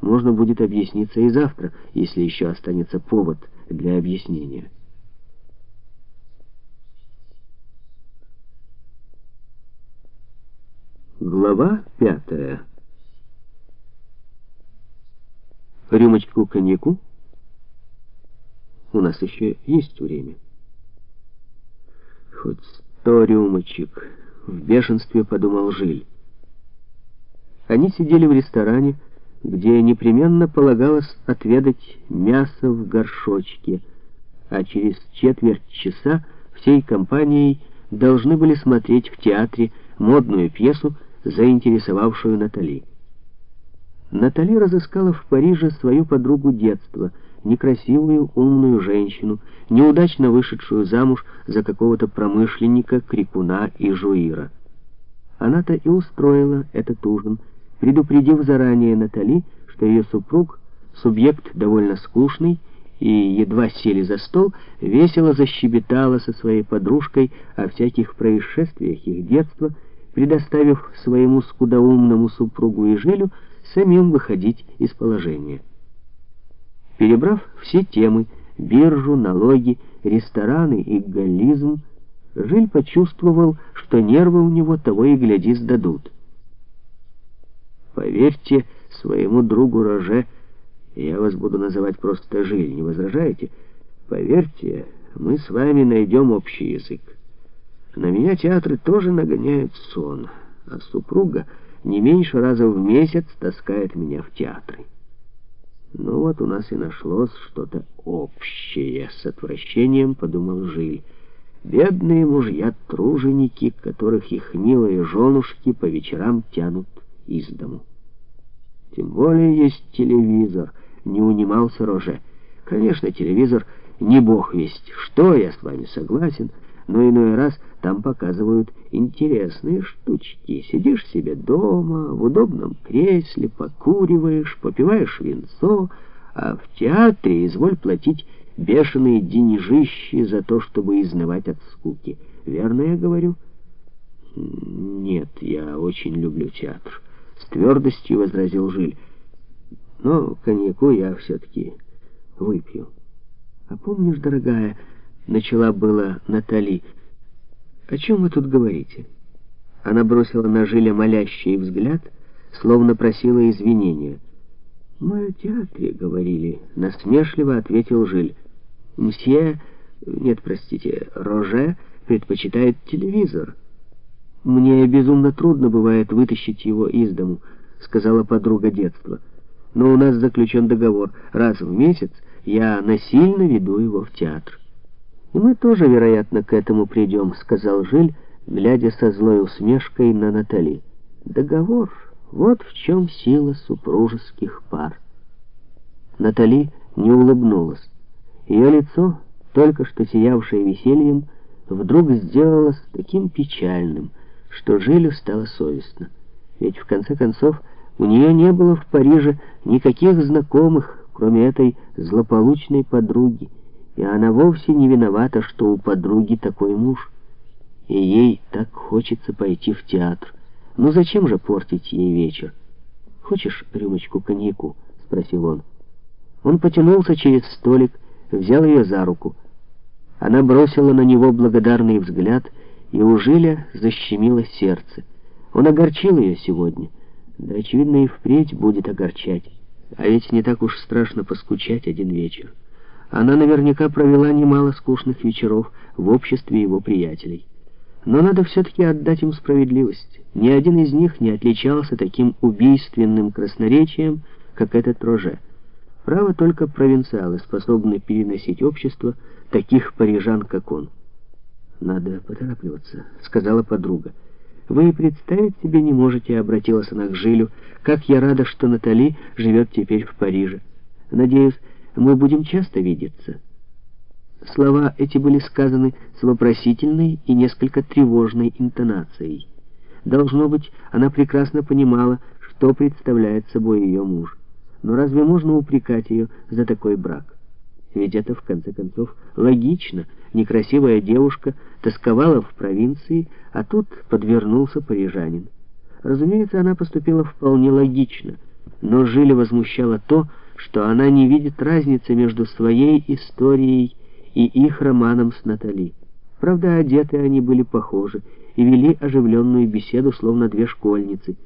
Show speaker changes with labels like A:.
A: Можно будет объясниться и завтра, если еще останется повод для объяснения. Глава пятая. Рюмочку коньяку? У нас еще есть время. Хоть сто рюмочек. В бешенстве подумал Жиль. Они сидели в ресторане, где непременно полагалось отведать мясо в горшочке, а через четверть часа всей компанией должны были смотреть в театре модную пьесу, заинтересовавшую Натали. Натали разыскала в Париже свою подругу детства, некрасивую, умную женщину, неудачно вышедшую замуж за какого-то промышленника, крикуна и жуира. Она-то и устроила этот ужин, предупредив заранее Натали, что ее супруг — субъект довольно скучный, и, едва сели за стол, весело защебетала со своей подружкой о всяких происшествиях их детства, предоставив своему скудоумному супругу и Жилю самим выходить из положения. Перебрав все темы — биржу, налоги, рестораны и галлизм, Жиль почувствовал, что нервы у него того и гляди сдадут. Поверьте своему другу Роже, я вас буду называть просто Жиль, не возражаете? Поверьте, мы с вами найдем общий язык. На меня театры тоже нагоняют сон, а супруга не меньше раза в месяц таскает меня в театры. Ну вот у нас и нашлось что-то общее, с отвращением подумал Жиль. Бедные мужья-труженики, которых их милые женушки по вечерам тянут из дому. Тем более есть телевизор, не унимался Роже. Конечно, телевизор не бог весть. Что, я с вами согласен, но иной раз там показывают интересные штучки. Сидишь себе дома, в удобном кресле, покуриваешь, попиваешь винцо, а в театре изволь платить бешеные денежищи за то, чтобы изнывать от скуки. Верно я говорю? Нет, я очень люблю театр. С твердостью возразил Жиль. Но коньяку я все-таки выпью. А помнишь, дорогая, начала была Натали, о чем вы тут говорите? Она бросила на Жиля молящий взгляд, словно просила извинения. «Мы о театре говорили», — насмешливо ответил Жиль. «Мсье, нет, простите, Роже предпочитает телевизор». «Мне безумно трудно бывает вытащить его из дому», — сказала подруга детства. «Но у нас заключен договор. Раз в месяц я насильно веду его в театр». «И мы тоже, вероятно, к этому придем», — сказал Жиль, глядя со злой усмешкой на Натали. «Договор — вот в чем сила супружеских пар». Натали не улыбнулась. Ее лицо, только что сиявшее весельем, вдруг сделалось таким печальным — что Жилю стало совестно. Ведь в конце концов у нее не было в Париже никаких знакомых, кроме этой злополучной подруги, и она вовсе не виновата, что у подруги такой муж. И ей так хочется пойти в театр. Ну зачем же портить ей вечер? «Хочешь рюмочку коньяку?» — спросил он. Он потянулся через столик, взял ее за руку. Она бросила на него благодарный взгляд — и у Жиля защемило сердце. Он огорчил ее сегодня, да, очевидно, и впредь будет огорчать. А ведь не так уж страшно поскучать один вечер. Она наверняка провела немало скучных вечеров в обществе его приятелей. Но надо все-таки отдать им справедливость. Ни один из них не отличался таким убийственным красноречием, как этот Роже. Право только провинциалы способны переносить общество таких парижан, как он. «Надо поторапливаться», — сказала подруга. «Вы и представить себе не можете», — обратилась она к Жилю, «как я рада, что Натали живет теперь в Париже. Надеюсь, мы будем часто видеться». Слова эти были сказаны с вопросительной и несколько тревожной интонацией. Должно быть, она прекрасно понимала, что представляет собой ее муж. Но разве можно упрекать ее за такой брак? Ведь это, в конце концов, логично. Некрасивая девушка тосковала в провинции, а тут подвернулся парижанин. Разумеется, она поступила вполне логично, Но Жиля возмущало то, что она не видит разницы между своей историей и их романом с Натали. Правда, одеты они были похожи и вели оживленную беседу, словно две школьницы —